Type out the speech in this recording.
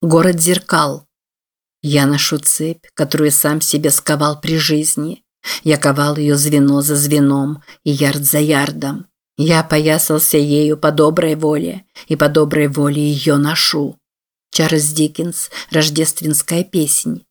Город зеркал. Я ношу цепь, которую сам себе сковал при жизни. Я ковал ее звено за звеном и ярд за ярдом. Я поясался ею по доброй воле, и по доброй воле ее ношу. Чарльз Диккенс. Рождественская песнь.